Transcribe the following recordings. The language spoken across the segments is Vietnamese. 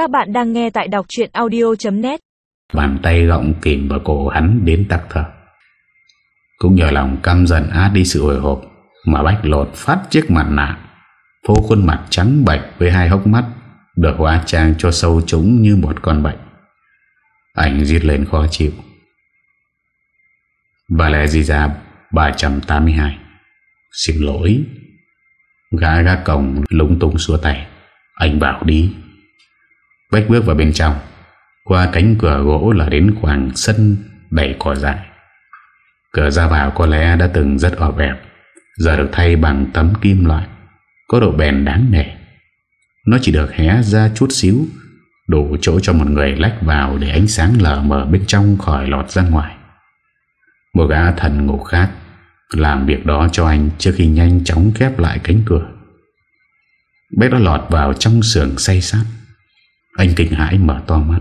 Các bạn đang nghe tại đọc chuyện audio.net Bàn tay gọng kìm vào cổ hắn đến tắc thở. Cũng nhờ lòng căm giận át đi sự hồi hộp, Mà Bách lột phát chiếc mặt nạ, Phô khuôn mặt trắng bạch với hai hốc mắt, Được hóa trang cho sâu trúng như một con bệnh. Anh giết lên khó chịu. Và lẽ gì ra 382 Xin lỗi. Gã gác cổng lúng tung xua tay. Anh bảo đi. Bách bước vào bên trong. Qua cánh cửa gỗ là đến khoảng sân đầy cỏ dại. Cửa ra vào có lẽ đã từng rất ọp ẹp Giờ được thay bằng tấm kim loại, Có độ bền đáng nể. Nó chỉ được hé ra chút xíu, Đủ chỗ cho một người lách vào Để ánh sáng lờ mờ bên trong khỏi lọt ra ngoài. Một gã thần ngủ khác Làm việc đó cho anh Trước khi nhanh chóng khép lại cánh cửa. Bách đã lọt vào trong sườn say sát. Anh kinh hãi mở to mắt.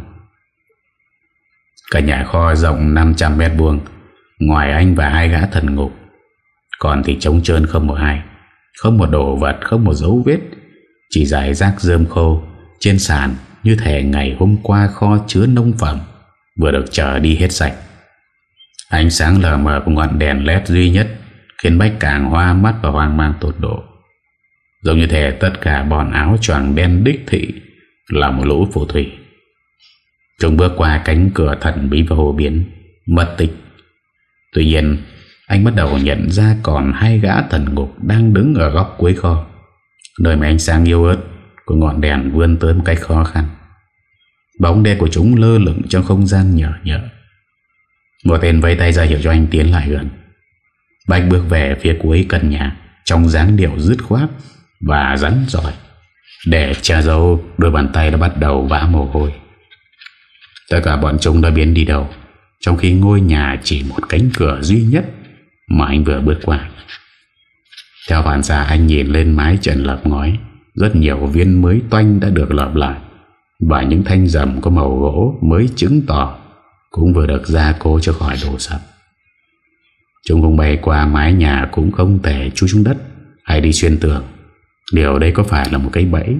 Cả nhà kho rộng 500 mét vuông, Ngoài anh và hai gã thần ngục. Còn thì trống trơn không một ai, Không một đồ vật, Không một dấu vết. Chỉ giải rác rơm khô Trên sàn như thể ngày hôm qua kho chứa nông phẩm, Vừa được trở đi hết sạch. Ánh sáng lờ mờ của ngọn đèn led duy nhất Khiến Bách càng hoa mắt và hoang mang tột độ. Giống như thể tất cả bọn áo choàng đen đích thị là một lũ phù thủy. Chúng bước qua cánh cửa thần bí và hồ biến, Mất tích. Tuy nhiên, Anh bắt đầu nhận ra còn hai gã thần ngục Đang đứng ở góc cuối kho. Nơi mà ánh sáng yêu ớt Của ngọn đèn vươn tới một cách khó khăn. Bóng đen của chúng lơ lửng trong không gian nhở nhở. Một tên vây tay ra hiệu cho anh tiến lại gần. Bách bước về phía cuối căn nhà, Trong dáng điệu dứt khoát Và rắn giỏi. Để cha dâu đôi bàn tay đã bắt đầu vã mồ hôi. Tất cả bọn chúng đã biến đi đâu, Trong khi ngôi nhà chỉ một cánh cửa duy nhất Mà anh vừa bước qua. Theo phản xạ, anh nhìn lên mái trần lập ngói, Rất nhiều viên mới toanh đã được lợp lại, Và những thanh rầm có màu gỗ mới chứng tỏ Cũng vừa được gia cố cho khỏi đổ sập. Chúng không bay qua mái nhà cũng không thể chui xuống đất Hay đi xuyên tường. Điều đây có phải là một cái bẫy?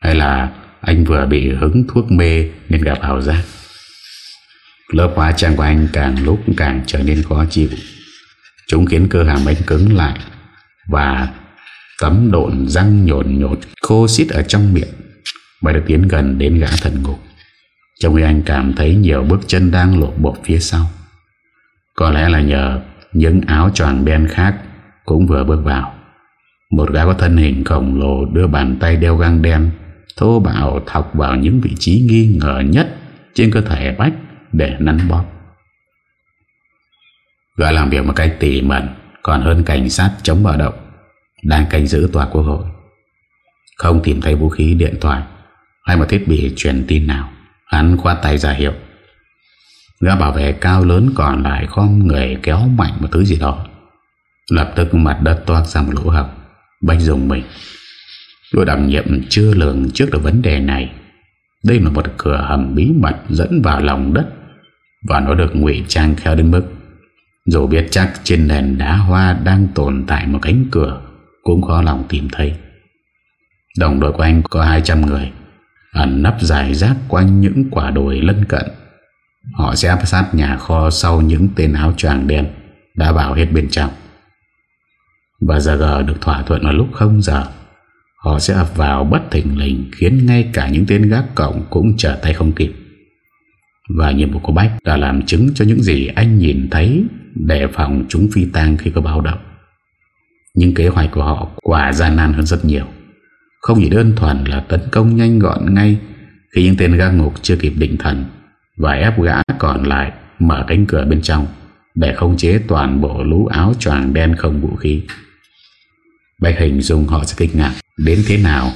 Hay là anh vừa bị hứng thuốc mê Nên gặp ảo giác? Lớp hóa trang của anh càng lúc càng trở nên khó chịu. Chúng khiến cơ hàm anh cứng lại Và tấm độn răng nhộn nhột Khô xít ở trong miệng Và được tiến gần đến gã thần ngục. Trong khi anh cảm thấy nhiều bước chân đang lộ bộ phía sau, Có lẽ là nhờ những áo choàng đen khác Cũng vừa bước vào. Một gã có thân hình khổng lồ Đưa bàn tay đeo găng đen, Thô bạo thọc vào những vị trí nghi ngờ nhất Trên cơ thể Bách Để nắn bóp. Gã làm việc một cách tỉ mẩn, Còn hơn cảnh sát chống bạo động, Đang canh giữ tòa quốc hội. Không tìm thấy vũ khí, điện thoại Hay một thiết bị truyền tin nào, Hắn khoa tay ra hiệu. Gã bảo vệ cao lớn còn lại khom người kéo mạnh một thứ gì đó. Lập tức mặt đất toát ra một lỗ hồng Bách dùng mình. Đội đặc nhiệm chưa lường trước được vấn đề này. Đây là một cửa hầm bí mật dẫn vào lòng đất Và nó được ngụy trang khéo đến mức. Dù biết chắc trên nền đá hoa đang tồn tại một cánh cửa, Cũng khó lòng tìm thấy. Đồng đội của anh có 200 người, Ẩn nấp dài rác quanh những quả đồi lân cận. Họ sẽ áp sát nhà kho sau những tên áo choàng đen Đã vào hết bên trong. Và giờ gờ được thỏa thuận vào lúc không giờ, Họ sẽ ập vào bất thình lình Khiến ngay cả những tên gác cổng Cũng trở tay không kịp. Và nhiệm vụ của Bách là làm chứng cho những gì anh nhìn thấy Để phòng chúng phi tang khi có báo động. Nhưng kế hoạch của họ quả gian nan hơn rất nhiều. Không chỉ đơn thuần là tấn công nhanh gọn ngay Khi những tên gác ngục chưa kịp định thần Và ép gã còn lại Mở cánh cửa bên trong Để không chế toàn bộ lũ áo choàng đen không vũ khí bài hình dung họ sẽ kinh ngạc Đến thế nào.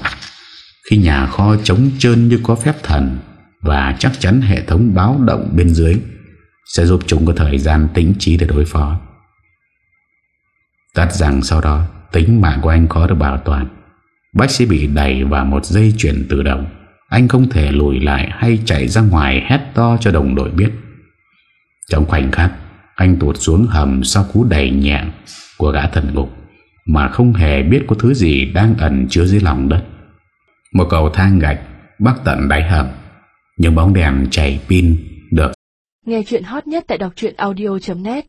Khi nhà kho trống trơn như có phép thần Và chắc chắn hệ thống báo động bên dưới Sẽ giúp chúng có thời gian tính trí để đối phó. Tất rằng sau đó, Tính mạng của anh khó được bảo toàn Bách sẽ bị đẩy vào một dây chuyển tự động. Anh không thể lùi lại Hay chạy ra ngoài hét to cho đồng đội biết. Trong khoảnh khắc, Anh tuột xuống hầm sau cú đẩy nhẹ Của gã thần ngục. Mà không hề biết có thứ gì Đang ẩn chứa dưới lòng đất. Một cầu thang gạch bắc tận đáy hầm Những bóng đèn chảy pin, được Nghe chuyện hot nhất tại đọc audio.net